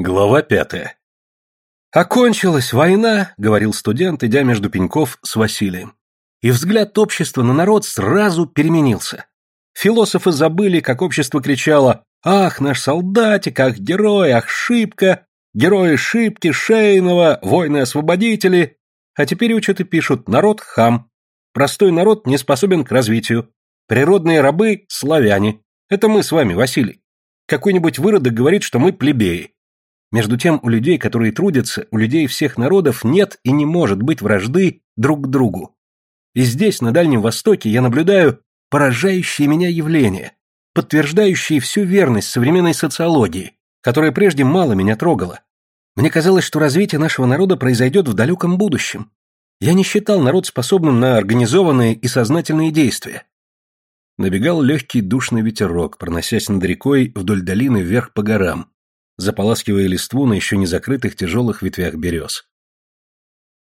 Глава пятая. «Окончилась война», — говорил студент, идя между пеньков с Василием. И взгляд общества на народ сразу переменился. Философы забыли, как общество кричало «Ах, наш солдатик, ах, герой, ах, шибка, герои шибки, Шейнова, воины-освободители». А теперь учат и пишут «Народ хам». Простой народ не способен к развитию. Природные рабы – славяне. Это мы с вами, Василий. Какой-нибудь выродок говорит, что мы плебеи. Между тем, у людей, которые трудятся, у людей всех народов нет и не может быть вражды друг к другу. И здесь, на Дальнем Востоке, я наблюдаю поражающие меня явления, подтверждающие всю верность современной социологии, которая прежде мало меня трогала. Мне казалось, что развитие нашего народа произойдет в далеком будущем. Я не считал народ способным на организованные и сознательные действия. Набегал легкий душный ветерок, проносясь над рекой вдоль долины вверх по горам, заполаскивая листву на еще не закрытых тяжелых ветвях берез.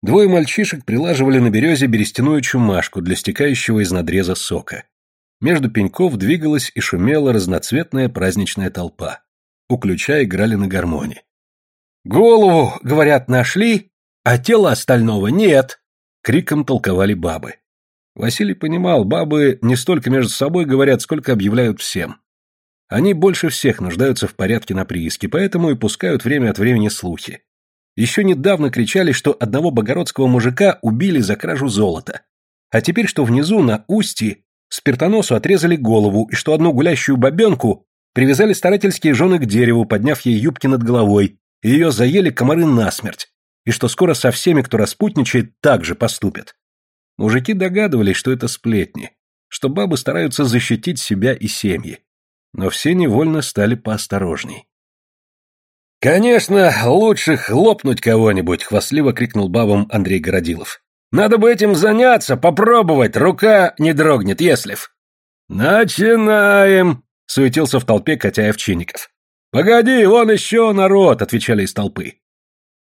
Двое мальчишек прилаживали на березе берестяную чумашку для стекающего из надреза сока. Между пеньков двигалась и шумела разноцветная праздничная толпа. У ключа играли на гармоне. «Голову, говорят, нашли, а тело остального нет!» — криком толковали бабы. Василий понимал, бабы не столько между собой говорят, сколько объявляют всем. Они больше всех нуждаются в порядке на прииске, поэтому и пускают время от времени слухи. Еще недавно кричали, что одного богородского мужика убили за кражу золота. А теперь, что внизу, на устье, спиртоносу отрезали голову, и что одну гулящую бабенку привязали старательские жены к дереву, подняв ей юбки над головой, и ее заели комары насмерть, и что скоро со всеми, кто распутничает, так же поступят. Мужики догадывались, что это сплетни, что бабы стараются защитить себя и семьи но все невольно стали поосторожней. «Конечно, лучше хлопнуть кого-нибудь!» — хвастливо крикнул бабам Андрей Городилов. «Надо бы этим заняться, попробовать, рука не дрогнет, еслив!» «Начинаем!» — суетился в толпе Котяев Чинников. «Погоди, вон еще народ!» — отвечали из толпы.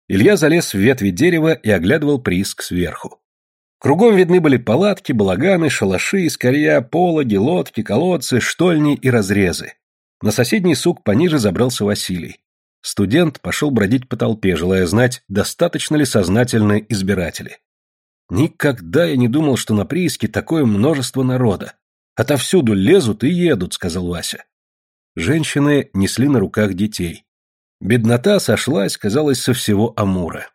Илья залез в ветви дерева и оглядывал прииск сверху. Кругом видны были палатки, балаганы, шалаши, искорья, пологи, лодки, колодцы, штольни и разрезы. На соседний сук пониже забрался Василий. Студент пошел бродить по толпе, желая знать, достаточно ли сознательны избиратели. «Никогда я не думал, что на прииске такое множество народа. Отовсюду лезут и едут», — сказал Вася. Женщины несли на руках детей. Беднота сошлась, казалось, со всего Амура.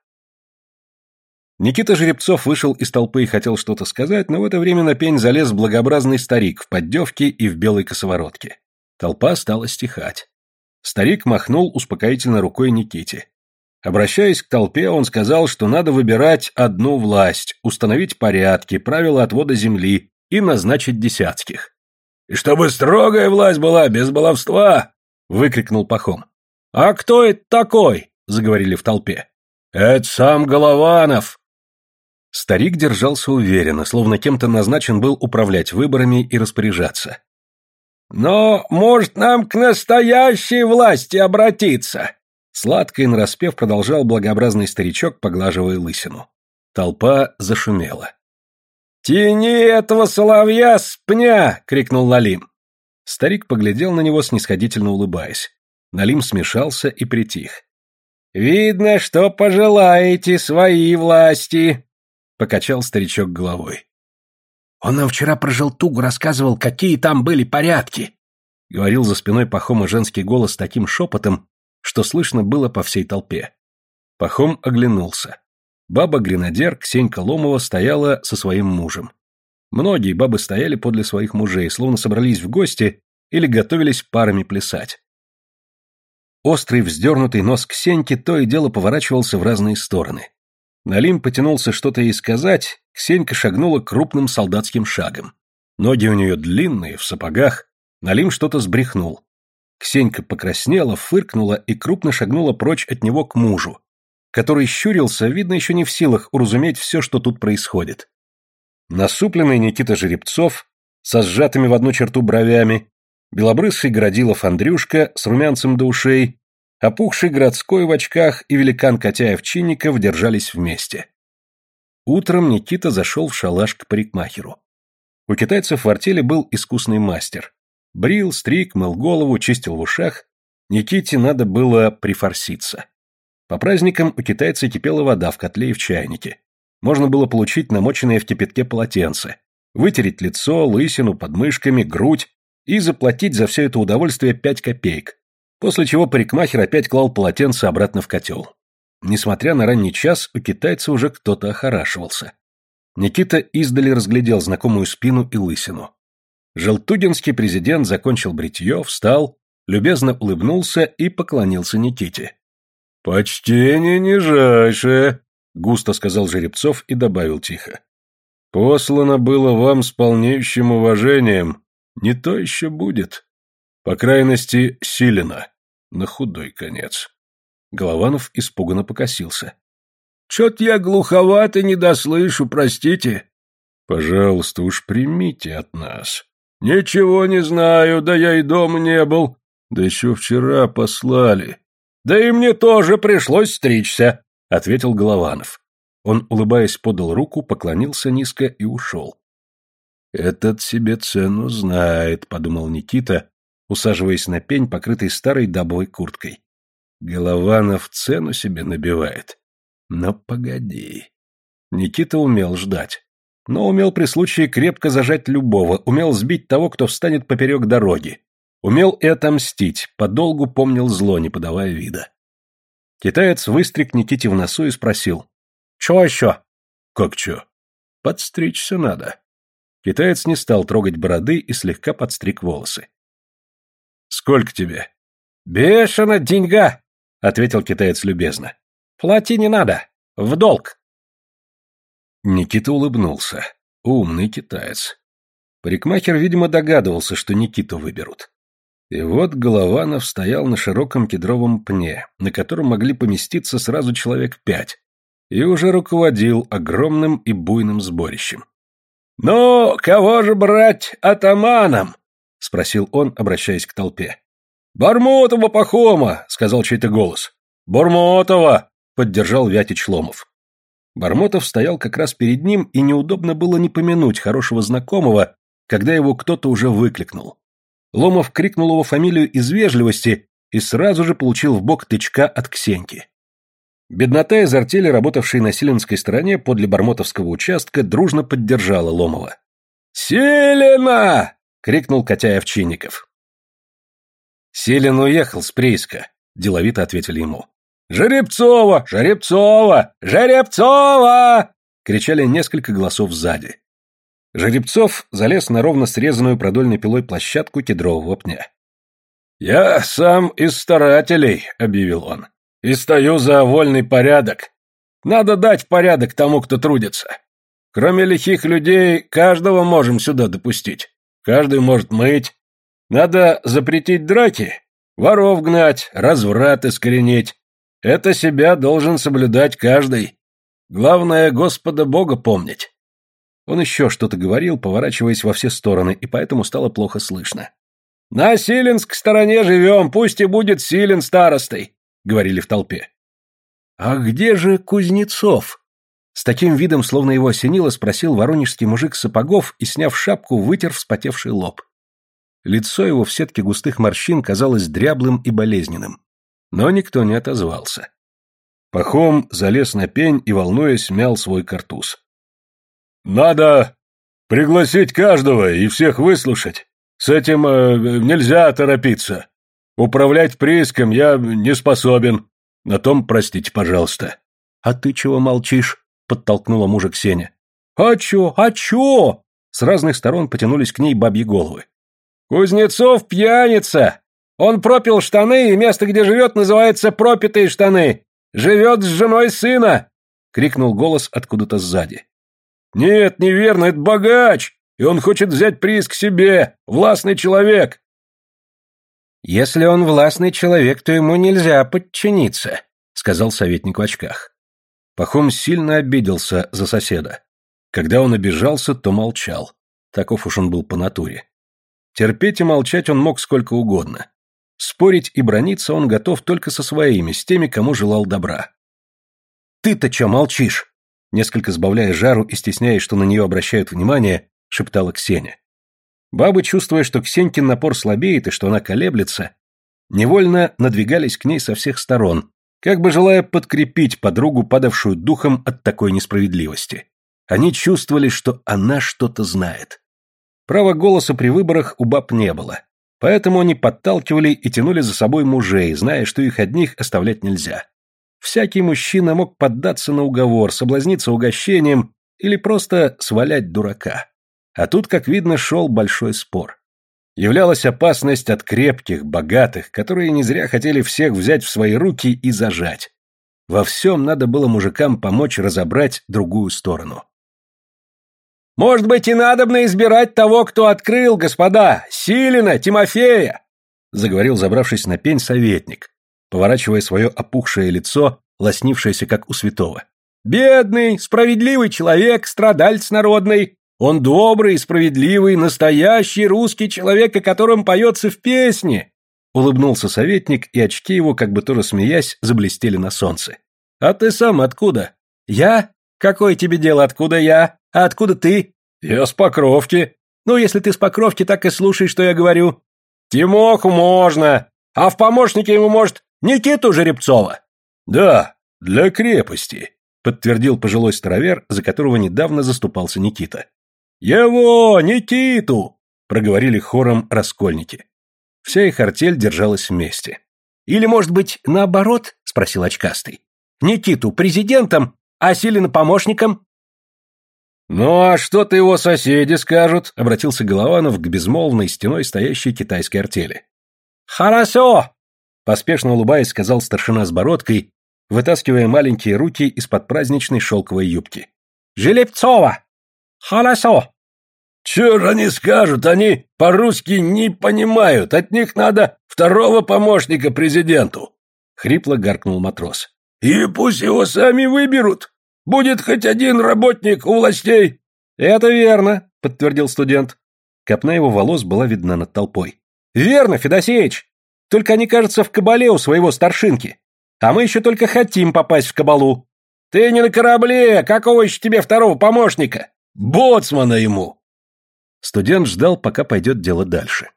Никита Жеребцов вышел из толпы и хотел что-то сказать, но в это время на пень залез благообразный старик в поддевке и в белой косоворотке. Толпа стала стихать. Старик махнул успокоительно рукой Никите. Обращаясь к толпе, он сказал, что надо выбирать одну власть, установить порядки, правила отвода земли и назначить десятских. «И чтобы строгая власть была, без баловства!» — выкрикнул Пахом. «А кто это такой?» — заговорили в толпе. «Это сам Голованов!» Старик держался уверенно, словно кем-то назначен был управлять выборами и распоряжаться. «Но, может, нам к настоящей власти обратиться?» Сладко и нараспев продолжал благообразный старичок, поглаживая лысину. Толпа зашумела. «Тяни этого соловья с пня!» — крикнул Налим. Старик поглядел на него, снисходительно улыбаясь. Налим смешался и притих. «Видно, что пожелаете свои власти!» Покачал старичок головой. Он нам вчера про желтугу рассказывал, какие там были порядки. Говорил за спиной Пахома женский голос таким шепотом, что слышно было по всей толпе. Пахом оглянулся. Баба-гренадер Ксенька Ломова стояла со своим мужем. Многие бабы стояли подле своих мужей, словно собрались в гости или готовились парами плясать. Острый вздернутый нос Ксеньки то и дело поворачивался в разные стороны. Налим потянулся что-то ей сказать, Ксенька шагнула крупным солдатским шагом. Ноги у нее длинные, в сапогах. Налим что-то сбрехнул. Ксенька покраснела, фыркнула и крупно шагнула прочь от него к мужу, который щурился, видно, еще не в силах уразуметь все, что тут происходит. Насупленный Никита Жеребцов, со сжатыми в одну черту бровями, белобрысый Городилов Андрюшка с румянцем до ушей Опухший городской в очках и великан Котяев-Чинников держались вместе. Утром Никита зашел в шалаш к парикмахеру. У китайцев в артели был искусный мастер. Брил, стриг, мыл голову, чистил в ушах Никите надо было прифорситься. По праздникам у китайца кипела вода в котле и в чайнике. Можно было получить намоченное в кипятке полотенце, вытереть лицо, лысину, подмышками, грудь и заплатить за все это удовольствие пять копеек, после чего парикмахер опять клал полотенце обратно в котел. Несмотря на ранний час, у китайца уже кто-то охорашивался. Никита издали разглядел знакомую спину и лысину. Желтугинский президент закончил бритье, встал, любезно улыбнулся и поклонился Никите. «Почтение нижайшее», — густо сказал Жеребцов и добавил тихо. «Послано было вам с полнейшим уважением, не то еще будет. По крайности, силено, на худой конец». Голованов испуганно покосился. «Чё-то я глуховат и не дослышу, простите». «Пожалуйста, уж примите от нас». «Ничего не знаю, да я и дома не был. Да еще вчера послали». «Да и мне тоже пришлось стричься», — ответил Голованов. Он, улыбаясь, подал руку, поклонился низко и ушел. «Этот себе цену знает», — подумал Никита, усаживаясь на пень, покрытый старой дабовой курткой. Голованов цену себе набивает. Но погоди. Никита умел ждать. Но умел при случае крепко зажать любого, умел сбить того, кто встанет поперек дороги. Умел и отомстить, подолгу помнил зло, не подавая вида. Китаец выстриг Никите в носу и спросил. «Чё еще?» «Как чё?» «Подстричься надо». Китаец не стал трогать бороды и слегка подстриг волосы. «Сколько тебе?» «Бешено деньга!» — ответил китаец любезно. «Плати не надо. В долг». Никита улыбнулся. Умный китаец. Парикмахер, видимо, догадывался, что Никиту выберут. И вот Голованов стоял на широком кедровом пне, на котором могли поместиться сразу человек пять, и уже руководил огромным и буйным сборищем. «Ну, кого же брать атаманом?» — спросил он, обращаясь к толпе. «Бармотова Пахома!» — сказал чей-то голос. «Бармотова!» — поддержал Вятич Ломов. Бармотов стоял как раз перед ним, и неудобно было не помянуть хорошего знакомого, когда его кто-то уже выкликнул. Ломов крикнул его фамилию из вежливости и сразу же получил в бок тычка от Ксеньки. Беднота из артели, работавшей на Силенской стороне подле Бармотовского участка, дружно поддержала Ломова. «Селена!» — крикнул Котя Овчинников. «Селин уехал с прииска», — деловито ответили ему. «Жеребцова! Жеребцова! Жеребцова!» — кричали несколько голосов сзади. Жеребцов залез на ровно срезанную продольной пилой площадку кедрового пня. «Я сам из старателей», — объявил он, — «и стою за вольный порядок. Надо дать порядок тому, кто трудится. Кроме лихих людей, каждого можем сюда допустить. Каждый может мыть, надо запретить драки, воров гнать, разврат искоренить. Это себя должен соблюдать каждый. Главное, Господа Бога помнить. Он еще что-то говорил, поворачиваясь во все стороны, и поэтому стало плохо слышно. «На Силенск стороне живем, пусть и будет Силен старостой», — говорили в толпе. «А где же Кузнецов?» С таким видом, словно его осенило, спросил воронежский мужик сапогов и, сняв шапку, вытер вспотевший лоб. Лицо его в сетке густых морщин казалось дряблым и болезненным. Но никто не отозвался. Пахом залез на пень и, волнуясь, мял свой картуз. «Надо пригласить каждого и всех выслушать. С этим э, нельзя торопиться. Управлять прииском я не способен. На том простите, пожалуйста». «А ты чего молчишь?» — подтолкнула мужа Ксения. «А чё? А чё?» С разных сторон потянулись к ней бабьи головы. «Кузнецов пьяница! Он пропил штаны, и место, где живет, называется пропитые штаны! Живет с женой сына!» — крикнул голос откуда-то сзади. «Нет, неверно, это богач, и он хочет взять приз к себе, властный человек!» «Если он властный человек, то ему нельзя подчиниться», — сказал советник в очках. Пахом сильно обиделся за соседа. Когда он обижался, то молчал. Таков уж он был по натуре. Терпеть и молчать он мог сколько угодно. Спорить и брониться он готов только со своими, с теми, кому желал добра. «Ты-то чё молчишь?» Несколько сбавляя жару и стесняясь, что на нее обращают внимание, шептала Ксения. Бабы, чувствуя, что Ксенькин напор слабеет и что она колеблется, невольно надвигались к ней со всех сторон, как бы желая подкрепить подругу, падавшую духом от такой несправедливости. Они чувствовали, что она что-то знает. Права голоса при выборах у баб не было, поэтому они подталкивали и тянули за собой мужей, зная, что их одних оставлять нельзя. Всякий мужчина мог поддаться на уговор, соблазниться угощением или просто свалять дурака. А тут, как видно, шел большой спор. Являлась опасность от крепких, богатых, которые не зря хотели всех взять в свои руки и зажать. Во всем надо было мужикам помочь разобрать другую сторону. «Может быть, и надобно избирать того, кто открыл, господа, Силина, Тимофея!» заговорил, забравшись на пень, советник, поворачивая свое опухшее лицо, лоснившееся, как у святого. «Бедный, справедливый человек, страдальц народный, он добрый, справедливый, настоящий русский человек, о котором поется в песне!» Улыбнулся советник, и очки его, как бы тоже смеясь, заблестели на солнце. «А ты сам откуда?» «Я? Какое тебе дело, откуда я? А откуда ты?» «Я с Покровки». «Ну, если ты с Покровки, так и слушай, что я говорю». «Тимоху можно, а в помощнике ему, может, Никиту Жеребцова?» «Да, для крепости», — подтвердил пожилой старовер, за которого недавно заступался Никита. «Его, Никиту!» — проговорили хором раскольники. Вся их артель держалась вместе. «Или, может быть, наоборот?» — спросил очкастый. «Никиту президентом, а Силина помощником?» «Ну а что-то его соседи скажут?» — обратился Голованов к безмолвной стеной стоящей китайской артели. «Хорошо!» Поспешно улыбаясь, сказал старшина с бородкой, вытаскивая маленькие руки из-под праздничной шелковой юбки. «Желепцова! Хорошо!» «Чё же они скажут? Они по-русски не понимают. От них надо второго помощника президенту!» Хрипло гаркнул матрос. «И пусть его сами выберут. Будет хоть один работник у властей». «Это верно», — подтвердил студент. Копна его волос была видна над толпой. «Верно, Федосеич! Только они, кажется, в кабале у своего старшинки. А мы еще только хотим попасть в кабалу. Ты не на корабле, какого еще тебе второго помощника? Боцмана ему!» Студент ждал, пока пойдет дело дальше.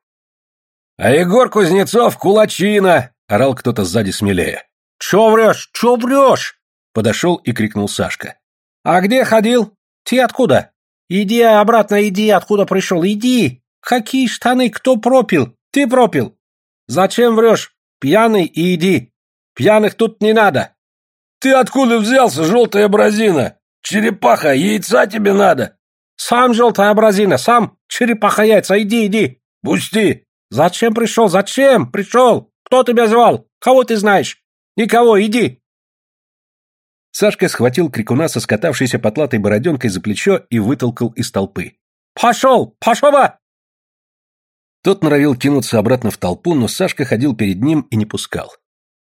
«А Егор Кузнецов кулачина!» — орал кто-то сзади смелее. «Чё врешь? Чё врешь?» — подошел и крикнул Сашка. «А где ходил? Ты откуда? Иди обратно, иди, откуда пришел, иди! Какие штаны, кто пропил? Ты пропил! Зачем врешь? Пьяный и иди. Пьяных тут не надо. Ты откуда взялся, желтая бразина? Черепаха, яйца тебе надо. Сам желтая бразина, сам черепаха яйца, иди, иди. Пусти. Зачем пришел? Зачем пришел? Кто тебя звал? Кого ты знаешь? Никого, иди. Сашка схватил крикуна со скатавшейся потлатой бороденкой за плечо и вытолкал из толпы. «Пошел! Пошел! Тот норовил кинуться обратно в толпу, но Сашка ходил перед ним и не пускал.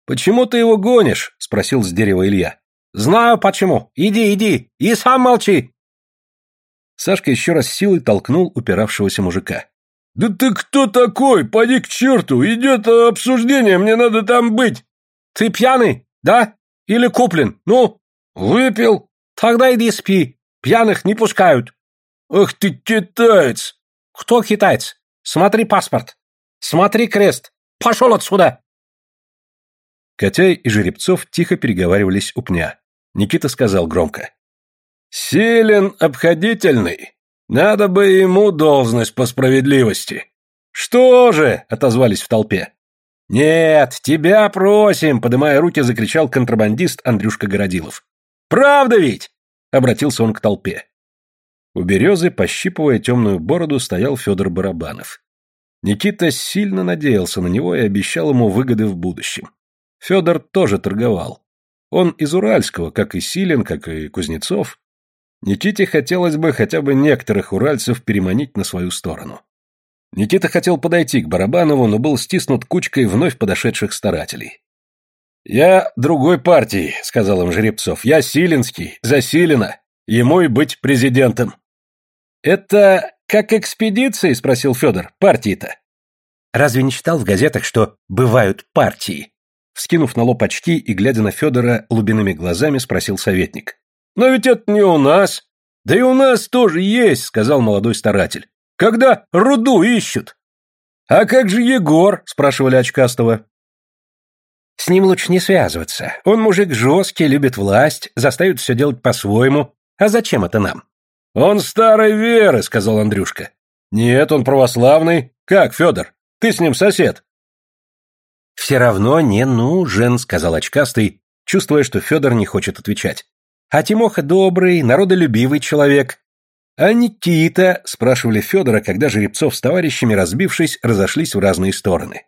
«Почему ты его гонишь?» — спросил с дерева Илья. «Знаю почему. Иди, иди. И сам молчи». Сашка еще раз силой толкнул упиравшегося мужика. «Да ты кто такой? Поди к черту! Идет обсуждение, мне надо там быть!» «Ты пьяный, да? Или куплен? Ну?» «Выпил». «Тогда иди спи. Пьяных не пускают». «Ах ты китаец!» «Кто китаец? Смотри паспорт! Смотри крест! Пошел отсюда!» Котяй и Жеребцов тихо переговаривались у пня. Никита сказал громко. «Силен обходительный. Надо бы ему должность по справедливости». «Что же?» — отозвались в толпе. «Нет, тебя просим!» — подымая руки, закричал контрабандист Андрюшка Городилов. «Правда ведь?» — обратился он к толпе. У березы, пощипывая темную бороду, стоял Федор Барабанов. Никита сильно надеялся на него и обещал ему выгоды в будущем. Федор тоже торговал. Он из Уральского, как и Силин, как и Кузнецов. Никите хотелось бы хотя бы некоторых уральцев переманить на свою сторону. Никита хотел подойти к Барабанову, но был стиснут кучкой вновь подошедших старателей. «Я другой партии», — сказал им Жеребцов. «Я Силинский, за Силина. Ему и быть президентом». «Это как экспедиции?» – спросил Федор. «Партии-то». «Разве не читал в газетах, что бывают партии?» Вскинув на лоб очки и глядя на Федора лубиными глазами, спросил советник. «Но ведь это не у нас. Да и у нас тоже есть», – сказал молодой старатель. «Когда руду ищут». «А как же Егор?» – спрашивали очкастого. С ним лучше не связываться. Он мужик жесткий, любит власть, заставит все делать по-своему. А зачем это нам? Он старой веры, сказал Андрюшка. Нет, он православный. Как, Федор? Ты с ним сосед. Все равно не нужен, сказал очкастый, чувствуя, что Федор не хочет отвечать. А Тимоха добрый, народолюбивый человек. А Никита, спрашивали Федора, когда Жеребцов с товарищами, разбившись, разошлись в разные стороны.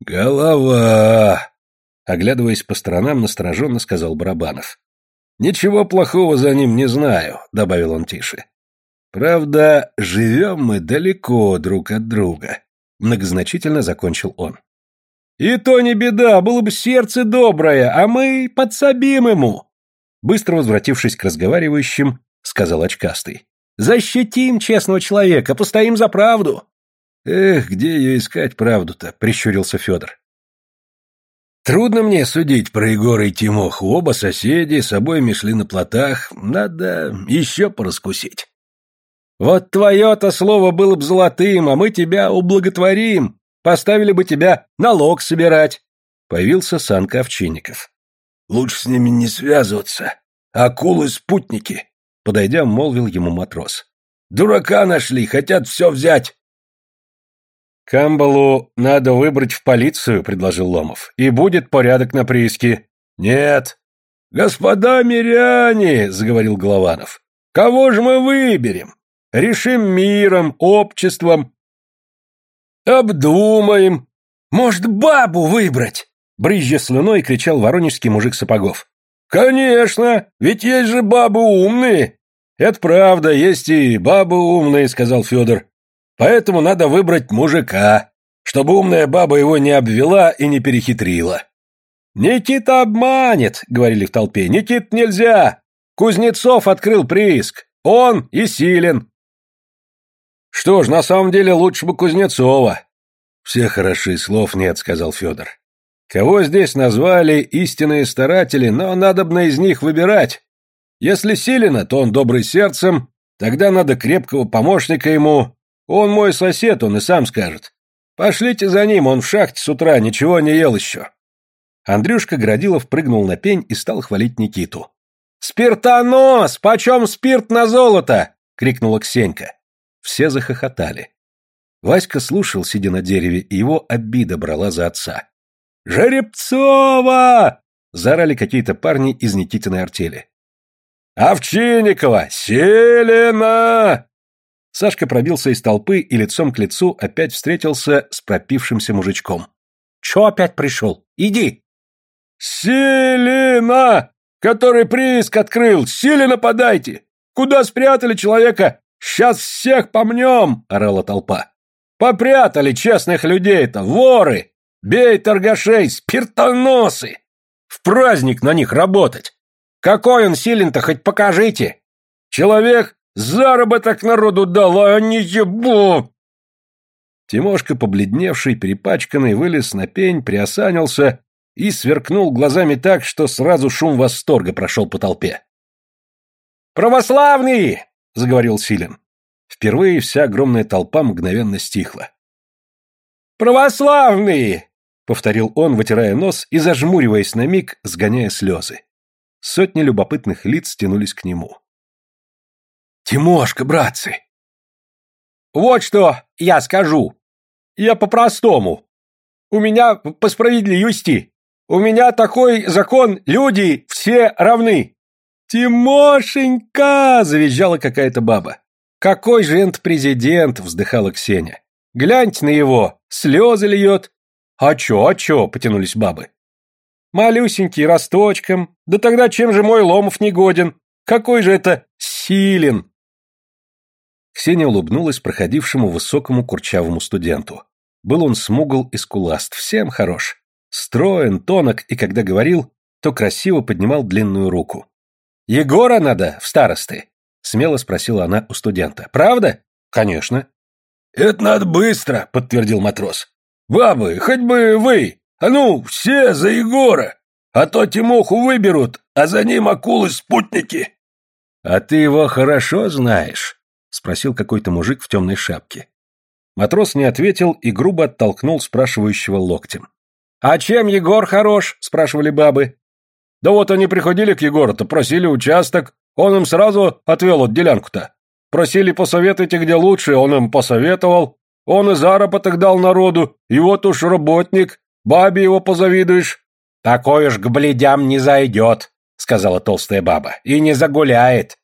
Голова, оглядываясь по сторонам, настороженно сказал Барабанов. Ничего плохого за ним не знаю, добавил он тише. Правда, живем мы далеко друг от друга, многозначительно закончил он. И то не беда, было бы сердце доброе, а мы подсобим ему. Быстро возвратившись к разговаривающим, сказал очкастый. Защитим честного человека, постоим за правду. Эх, где ее искать правду-то, прищурился Федор. Трудно мне судить про Егора и Тимоху. Оба соседи, с обоими шли на плотах. Надо еще пораскусить. Вот твое-то слово было бы золотым, а мы тебя ублаготворим. Поставили бы тебя налог собирать. Появился Санка Овчинников. Лучше с ними не связываться. Акулы-спутники. Подойдя, молвил ему матрос. Дурака нашли, хотят все взять. Камбалу надо выбрать в полицию, предложил Ломов. И будет порядок на прииске. Нет. Господа миряне, заговорил Голованов. Кого же мы выберем? Решим миром, обществом. Обдумаем. Может, бабу выбрать? Брызжа слюной кричал воронежский мужик сапогов. Конечно, ведь есть же бабы умные. Это правда, есть и бабы умные, сказал Федор. Поэтому надо выбрать мужика, чтобы умная баба его не обвела и не перехитрила. «Никита обманет», — говорили в толпе. «Никит нельзя! Кузнецов открыл прииск. Он и силен». «Что ж, на самом деле лучше бы Кузнецова». «Все хороши, слов нет», — сказал Федор. «Кого здесь назвали истинные старатели, но надобно из них выбирать. Если Силина, то он добрый сердцем, тогда надо крепкого помощника ему, он мой сосед, он и сам скажет. Пошлите за ним, он в шахте с утра, ничего не ел еще. Андрюшка Градилов прыгнул на пень и стал хвалить Никиту. «Спиртонос! Почем спирт на золото?» — крикнула Ксенька. Все захохотали. Васька слушал, сидя на дереве, и его обида брала за отца. «Жеребцова!» — заорали какие-то парни из Никитиной артели. «Овчинникова! Селена!» Сашка пробился из толпы и лицом к лицу опять встретился с пропившимся мужичком. «Чё опять пришел? Иди!» «Селина! Который прииск открыл! Силина подайте! Куда спрятали человека? Сейчас всех помнем!» — орала толпа. «Попрятали честных людей-то, воры! Бей торгашей, спиртоносы! В праздник на них работать! Какой он силен-то, хоть покажите! Человек Заработок народу дал, а не ебу!» Тимошка, побледневший, перепачканный, вылез на пень, приосанился и сверкнул глазами так, что сразу шум восторга прошел по толпе. «Православные!» — заговорил Силин. Впервые вся огромная толпа мгновенно стихла. «Православные!» — повторил он, вытирая нос и зажмуриваясь на миг, сгоняя слезы. Сотни любопытных лиц тянулись к нему. Тимошка, братцы!» «Вот что я скажу. Я по-простому. У меня по справедливости. У меня такой закон, люди все равны». «Тимошенька!» — завизжала какая-то баба. «Какой же энт президент!» — вздыхала Ксения. «Гляньте на его, слезы льет». «А чё, а чё?» — потянулись бабы. «Малюсенький, росточком. Да тогда чем же мой Ломов не годен? Какой же это силен!» Ксения улыбнулась проходившему высокому курчавому студенту. Был он смугл и скуласт, всем хорош. Строен, тонок, и когда говорил, то красиво поднимал длинную руку. «Егора надо в старосты?» — смело спросила она у студента. «Правда?» «Конечно». «Это надо быстро», — подтвердил матрос. «Бабы, хоть бы вы! А ну, все за Егора! А то Тимоху выберут, а за ним акулы-спутники!» «А ты его хорошо знаешь?» спросил какой-то мужик в темной шапке. Матрос не ответил и грубо оттолкнул спрашивающего локтем. «А чем Егор хорош?» – спрашивали бабы. «Да вот они приходили к Егору-то, просили участок, он им сразу отвел делянку-то. Просили посоветуйте, где лучше, он им посоветовал. Он и заработок дал народу, и вот уж работник, бабе его позавидуешь». «Такой уж к бледям не зайдет», — сказала толстая баба, — «и не загуляет».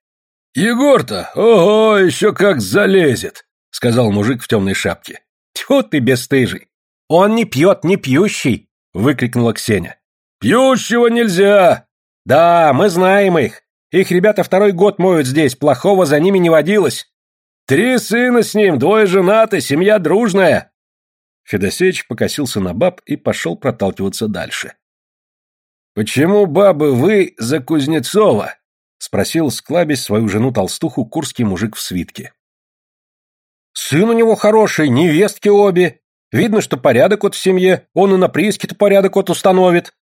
«Егор-то, ого, еще как залезет», — сказал мужик в темной шапке. «Тьфу ты, бесстыжий! Он не пьет, не пьющий!» — выкрикнула Ксения. «Пьющего нельзя!» «Да, мы знаем их. Их ребята второй год моют здесь, плохого за ними не водилось. Три сына с ним, двое женаты, семья дружная!» Федосеич покосился на баб и пошел проталкиваться дальше. «Почему, бабы, вы за Кузнецова?» — спросил, склабясь свою жену-толстуху, курский мужик в свитке. «Сын у него хороший, невестки обе. Видно, что порядок вот в семье, он и на прииске-то порядок вот установит.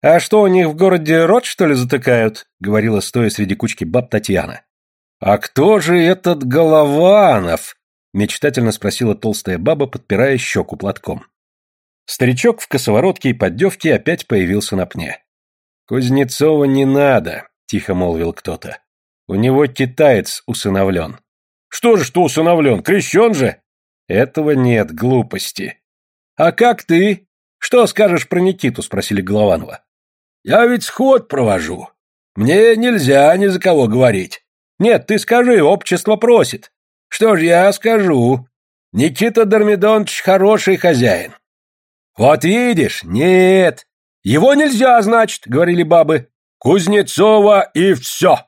А что, у них в городе рот, что ли, затыкают?» — говорила, стоя среди кучки баб Татьяна. «А кто же этот Голованов?» — мечтательно спросила толстая баба, подпирая щеку платком. Старичок в косоворотке и поддевке опять появился на пне. «Кузнецова не надо», — тихо молвил кто-то. «У него китаец усыновлен». «Что же, что усыновлен? Крещен же?» «Этого нет, глупости». «А как ты? Что скажешь про Никиту?» — спросили Голованова. «Я ведь сход провожу. Мне нельзя ни за кого говорить». «Нет, ты скажи, общество просит». «Что ж я скажу? Никита Дормидонович хороший хозяин». «Вот видишь, нет, «Его нельзя, значит», — говорили бабы. «Кузнецова и все!»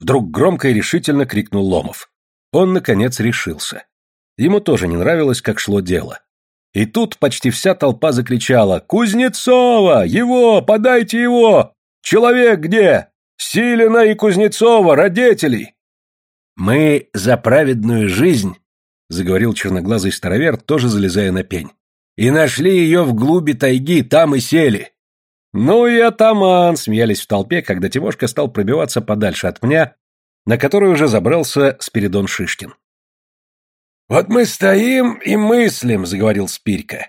Вдруг громко и решительно крикнул Ломов. Он, наконец, решился. Ему тоже не нравилось, как шло дело. И тут почти вся толпа закричала «Кузнецова! Его! Подайте его! Человек где? Силина и Кузнецова, родителей!» «Мы за праведную жизнь», — заговорил черноглазый старовер, тоже залезая на пень. «И нашли ее в глуби тайги, там и сели. «Ну и атаман!» — смеялись в толпе, когда Тимошка стал пробиваться подальше от меня, на который уже забрался Спиридон Шишкин. «Вот мы стоим и мыслим», — заговорил Спирька.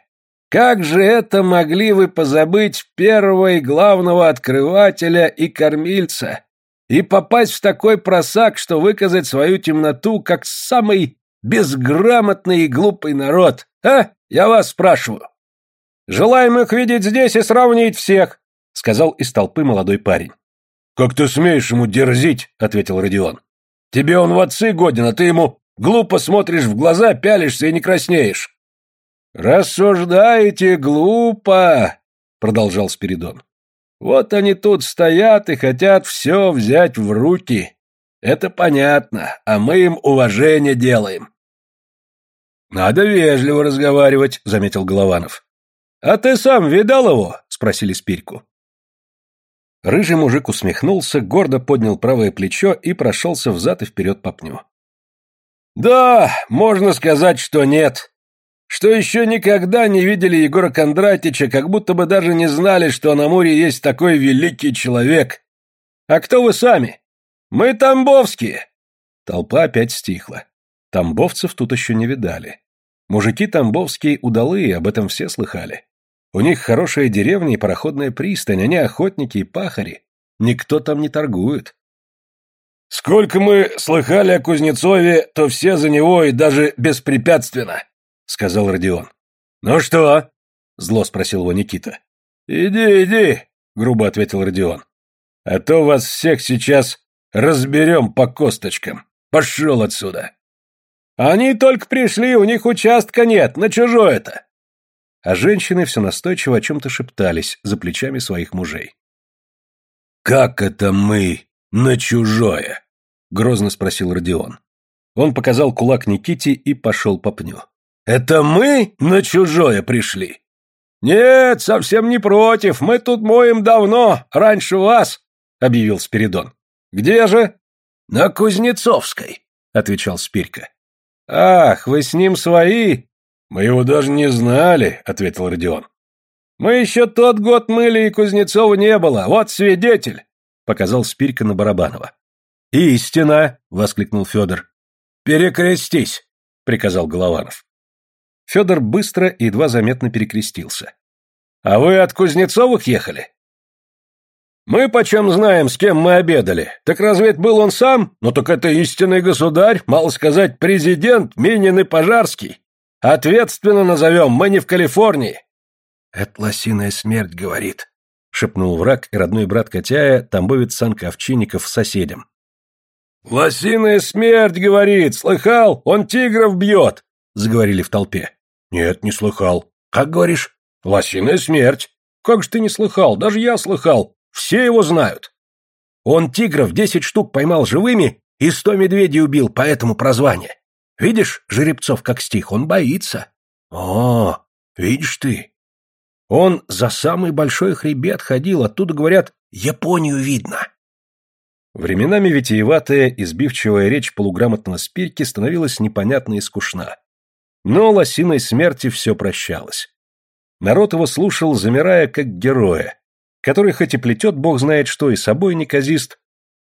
«Как же это могли вы позабыть первого и главного открывателя и кормильца и попасть в такой просак, что выказать свою темноту как самый безграмотный и глупый народ, а? Я вас спрашиваю». «Желаем их видеть здесь и сравнить всех», — сказал из толпы молодой парень. «Как ты смеешь ему дерзить?» — ответил Родион. «Тебе он в отцы годен, а ты ему глупо смотришь в глаза, пялишься и не краснеешь». «Рассуждаете глупо», — продолжал Спиридон. «Вот они тут стоят и хотят все взять в руки. Это понятно, а мы им уважение делаем». «Надо вежливо разговаривать», — заметил Голованов. «А ты сам видал его?» — спросили Спирьку. Рыжий мужик усмехнулся, гордо поднял правое плечо и прошелся взад и вперед по пню. «Да, можно сказать, что нет. Что еще никогда не видели Егора Кондратича, как будто бы даже не знали, что на море есть такой великий человек. А кто вы сами? Мы тамбовские!» Толпа опять стихла. Тамбовцев тут еще не видали. Мужики тамбовские удалые, об этом все слыхали. У них хорошая деревня и пароходная пристань, они охотники и пахари. Никто там не торгует. «Сколько мы слыхали о Кузнецове, то все за него и даже беспрепятственно», — сказал Родион. «Ну что?» — зло спросил его Никита. «Иди, иди», — грубо ответил Родион. «А то вас всех сейчас разберем по косточкам. Пошел отсюда». «Они только пришли, у них участка нет, на чужое это а женщины все настойчиво о чем-то шептались за плечами своих мужей. «Как это мы на чужое?» — грозно спросил Родион. Он показал кулак Никите и пошел по пню. «Это мы на чужое пришли?» «Нет, совсем не против, мы тут моем давно, раньше вас», — объявил Спиридон. «Где же?» «На Кузнецовской», — отвечал Спирька. «Ах, вы с ним свои?» «Мы его даже не знали», — ответил Родион. «Мы еще тот год мыли, и Кузнецова не было. Вот свидетель», — показал Спирька на Барабанова. «Истина!» — воскликнул Федор. «Перекрестись!» — приказал Голованов. Федор быстро и едва заметно перекрестился. А вы от Кузнецовых ехали? Мы почем знаем, с кем мы обедали. Так разве это был он сам? Ну так это истинный государь, мало сказать, президент Минин и Пожарский. Ответственно назовем, мы не в Калифорнии. Это лосиная смерть говорит, шепнул враг и родной брат Котяя, тамбовец Санка Овчинников соседям. «Лосиная смерть, говорит, слыхал? Он тигров бьет!» — заговорили в толпе. «Нет, не слыхал. Как говоришь?» «Лосиная смерть. Как же ты не слыхал? Даже я слыхал. Все его знают. Он тигров десять штук поймал живыми и сто медведей убил, поэтому прозвание. Видишь, Жеребцов как стих, он боится. О, видишь ты. Он за самый большой хребет ходил, оттуда, говорят, Японию видно. Временами витиеватая, избивчивая речь полуграмотного спирки становилась непонятна и скучна. Но лосиной смерти все прощалось. Народ его слушал, замирая, как героя, который хоть и плетет бог знает что и собой неказист,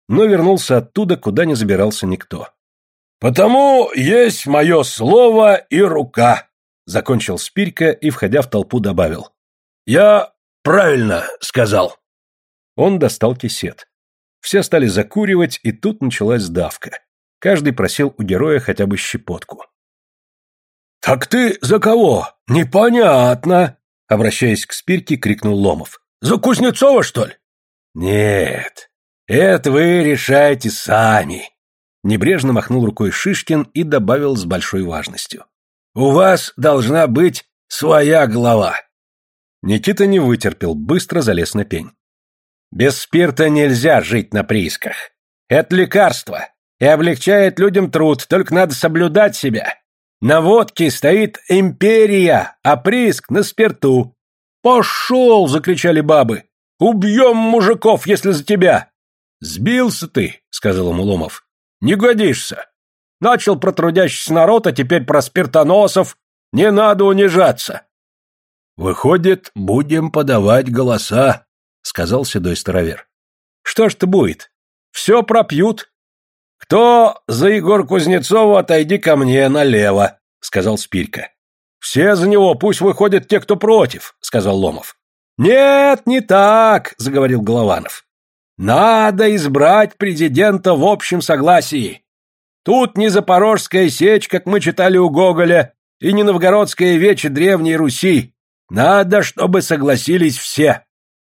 но вернулся оттуда, куда не забирался никто. «Потому есть мое слово и рука», — закончил Спирька и, входя в толпу, добавил. «Я правильно сказал». Он достал кисет. Все стали закуривать, и тут началась давка. Каждый просил у героя хотя бы щепотку. «Так ты за кого? Непонятно!» Обращаясь к Спирке, крикнул Ломов. «За Кузнецова, что ли?» «Нет, это вы решаете сами!» Небрежно махнул рукой Шишкин и добавил с большой важностью. «У вас должна быть своя голова!» Никита не вытерпел, быстро залез на пень. «Без спирта нельзя жить на приисках. Это лекарство и облегчает людям труд, только надо соблюдать себя. На водке стоит империя, а прииск на спирту. «Пошел!» — закричали бабы. «Убьем мужиков, если за тебя!» «Сбился ты!» — сказал ему Ломов. «Не годишься! Начал про трудящийся народ, а теперь про спиртоносов. Не надо унижаться!» «Выходит, будем подавать голоса», — сказал седой старовер. «Что ж ты будет? Все пропьют. «Кто за Егор Кузнецова, отойди ко мне налево», — сказал Спирька. «Все за него, пусть выходят те, кто против», — сказал Ломов. «Нет, не так», — заговорил Голованов. «Надо избрать президента в общем согласии. Тут не Запорожская сечь, как мы читали у Гоголя, и не Новгородская вечь Древней Руси. Надо, чтобы согласились все.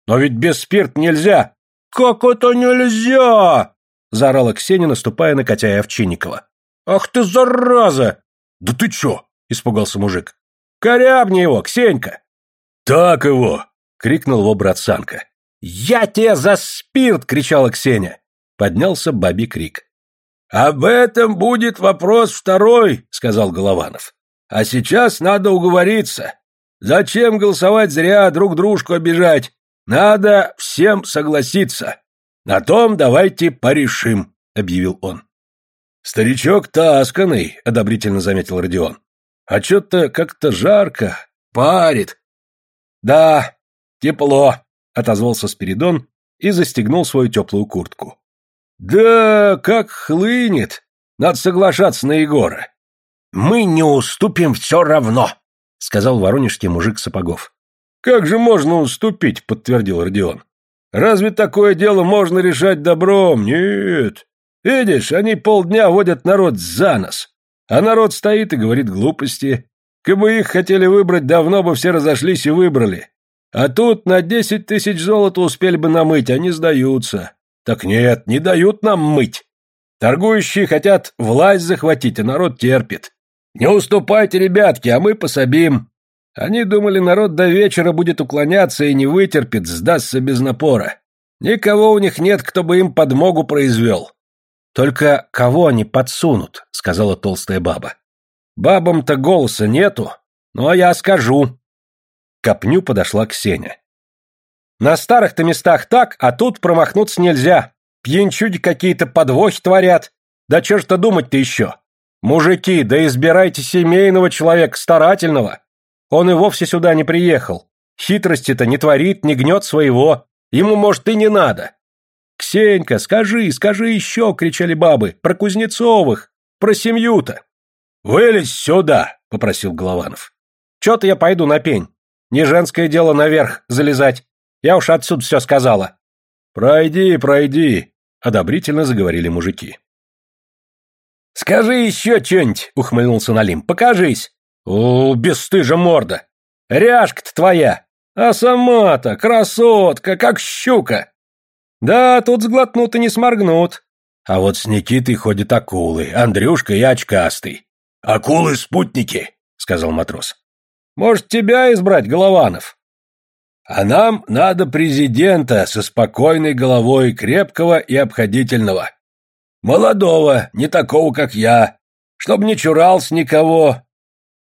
Но ведь без спирт нельзя». «Как это нельзя?» — заорала Ксения, наступая на Котя Овчинникова. «Ах ты, зараза!» «Да ты чё?» — испугался мужик. «Корябни его, Ксенька!» «Так его!» — крикнул его брат Санка. «Я тебе за спирт!» — кричала Ксения. Поднялся бабий крик. «Об этом будет вопрос второй», — сказал Голованов. «А сейчас надо уговориться. Зачем голосовать зря, друг дружку обижать? Надо всем согласиться. «На том давайте порешим», — объявил он. «Старичок тасканный», — одобрительно заметил Родион. «А чё-то как-то жарко, парит». «Да, тепло», — отозвался Спиридон и застегнул свою теплую куртку. «Да, как хлынет! Надо соглашаться на Егора». «Мы не уступим все равно», — сказал воронежский мужик Сапогов. «Как же можно уступить?» — подтвердил Родион. Разве такое дело можно решать добром? Нет. Видишь, они полдня водят народ за нос. А народ стоит и говорит глупости. Кабы их хотели выбрать, давно бы все разошлись и выбрали. А тут на десять тысяч золота успели бы намыть, они сдаются. Так нет, не дают нам мыть. Торгующие хотят власть захватить, а народ терпит. Не уступайте, ребятки, а мы пособим. Они думали, народ до вечера будет уклоняться и не вытерпит, сдастся без напора. Никого у них нет, кто бы им подмогу произвел. Только кого они подсунут, сказала толстая баба. Бабам-то голоса нету, но я скажу. К копню подошла Ксения. На старых-то местах так, а тут промахнуться нельзя. Пьянчуди какие-то подвохи творят. Да чё ж-то думать-то еще? Мужики, да избирайте семейного человека, старательного. Он и вовсе сюда не приехал. Хитрости-то не творит, не гнет своего. Ему, может, и не надо. «Ксенька, скажи, скажи еще!» — кричали бабы. «Про Кузнецовых! Про семью-то!» «Вылезь сюда!» — попросил Голованов. «Че-то я пойду на пень. Не женское дело наверх залезать. Я уж отсюда все сказала. Пройди, пройди, одобрительно заговорили мужики. Скажи еще что-нибудь, ухмыльнулся Налим. Покажись. О, бесстыжа морда. Ряжка-то твоя. А сама-то красотка, как щука. Да, тут сглотнут и не сморгнут. А вот с Никитой ходят акулы, Андрюшка и очкастый. Акулы-спутники, сказал матрос. Может, тебя избрать, Голованов? А нам надо президента со спокойной головой, крепкого и обходительного. Молодого, не такого, как я, чтоб не чурался никого.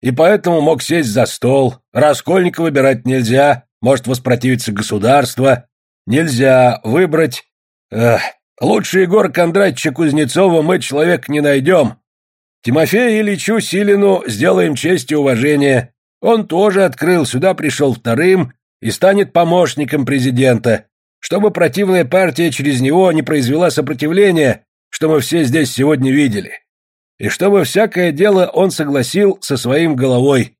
И поэтому мог сесть за стол. Раскольника выбирать нельзя, может воспротивиться государство. Нельзя выбрать... Эх, лучше Егора Кондратьевича Кузнецова мы человек не найдем. Тимофею Ильичу Силину сделаем честь и уважение. Он тоже открыл, сюда пришел вторым и станет помощником президента, чтобы противная партия через него не произвела сопротивления, что мы все здесь сегодня видели. И чтобы всякое дело он согласил со своим головой.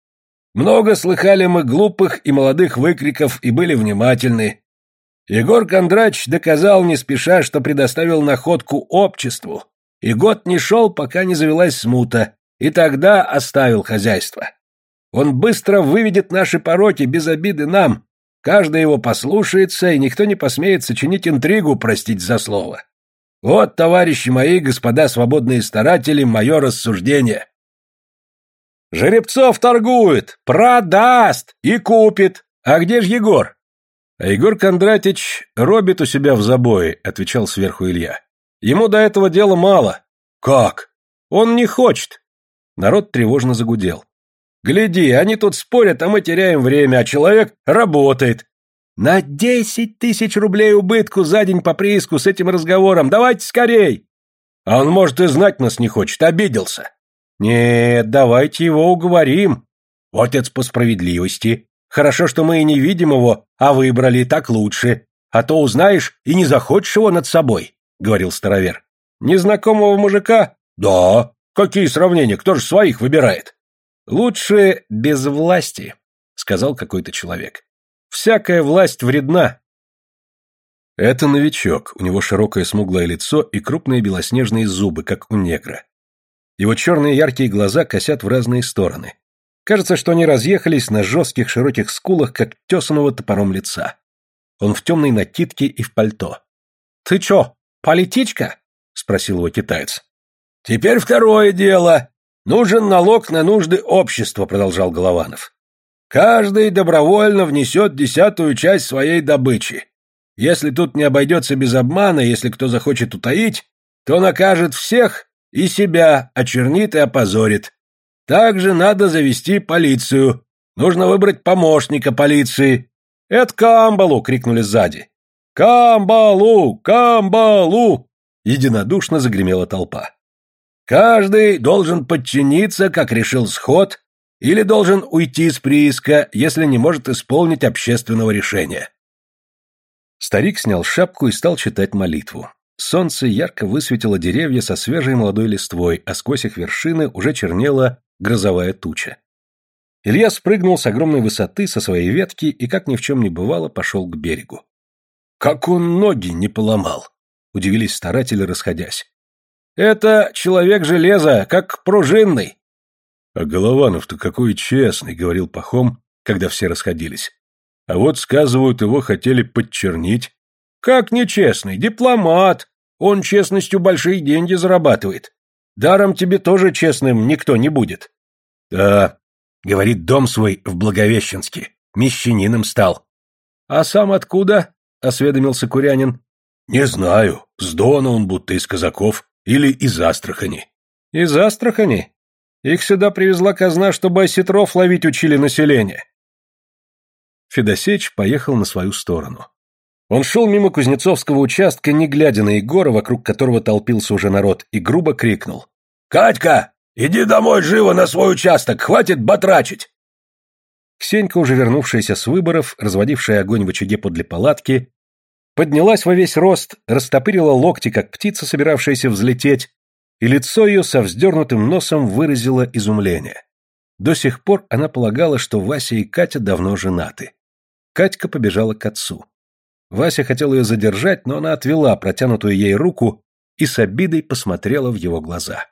Много слыхали мы глупых и молодых выкриков и были внимательны. Егор Кондрач доказал не спеша, что предоставил находку обществу, и год не шел, пока не завелась смута, и тогда оставил хозяйство. Он быстро выведет наши пороки без обиды нам, каждый его послушается, и никто не посмеет сочинить интригу, простить за слово. Вот, товарищи мои, господа свободные старатели, мое рассуждение. Жеребцов торгует, продаст и купит. А где же Егор? А Егор Кондратич робит у себя в забое, отвечал сверху Илья. Ему до этого дела мало. Как? Он не хочет. Народ тревожно загудел. Гляди, они тут спорят, а мы теряем время, а человек работает. На десять тысяч рублей убытку за день по прииску с этим разговором. Давайте скорей. А он, может, и знать нас не хочет, обиделся. Нет, давайте его уговорим. Отец по справедливости. Хорошо, что мы и не видим его, а выбрали, так лучше. А то узнаешь и не захочешь его над собой, — говорил старовер. Незнакомого мужика? Да. Какие сравнения, кто же своих выбирает? Лучше без власти, — сказал какой-то человек. Всякая власть вредна. Это новичок, у него широкое смуглое лицо и крупные белоснежные зубы, как у негра. Его черные яркие глаза косят в разные стороны. Кажется, что они разъехались на жестких широких скулах, как тесаного топором лица. Он в темной накидке и в пальто. «Ты чё, политичка?» — спросил его китаец. «Теперь второе дело. Нужен налог на нужды общества», — продолжал Голованов. Каждый добровольно внесет десятую часть своей добычи. Если тут не обойдется без обмана, если кто захочет утаить, то накажет всех и себя очернит и опозорит. Также надо завести полицию. Нужно выбрать помощника полиции. «Это Камбалу!» — крикнули сзади. «Камбалу! Камбалу!» Единодушно загремела толпа. Каждый должен подчиниться, как решил сход, или должен уйти с прииска, если не может исполнить общественного решения. Старик снял шапку и стал читать молитву. Солнце ярко высветило деревья со свежей молодой листвой, а сквозь их вершины уже чернела грозовая туча. Илья спрыгнул с огромной высоты со своей ветки и, как ни в чем не бывало, пошел к берегу. «Как он ноги не поломал!» — удивились старатели, расходясь. «Это человек железа, как пружинный. А Голованов-то какой честный, говорил Пахом, когда все расходились. А вот, сказывают, его хотели подчернить. Как нечестный, дипломат. Он честностью большие деньги зарабатывает. Даром тебе тоже честным никто не будет. Да, говорит, дом свой в Благовещенске. Мещанином стал. А сам откуда? Осведомился Курянин. Не знаю, с Дона он будто из казаков или из Астрахани. Из Астрахани? Их сюда привезла казна, чтобы осетров ловить учили население. Федосеич поехал на свою сторону. Он шел мимо Кузнецовского участка, не глядя на Егора, вокруг которого толпился уже народ, и грубо крикнул. «Катька, иди домой живо на свой участок, хватит батрачить!» Ксенька, уже вернувшаяся с выборов, разводившая огонь в очаге подле палатки, поднялась во весь рост, растопырила локти, как птица, собиравшаяся взлететь, и лицо ее со вздернутым носом выразило изумление. До сих пор она полагала, что Вася и Катя давно женаты. Катька побежала к отцу. Вася хотел ее задержать, но она отвела протянутую ей руку и с обидой посмотрела в его глаза.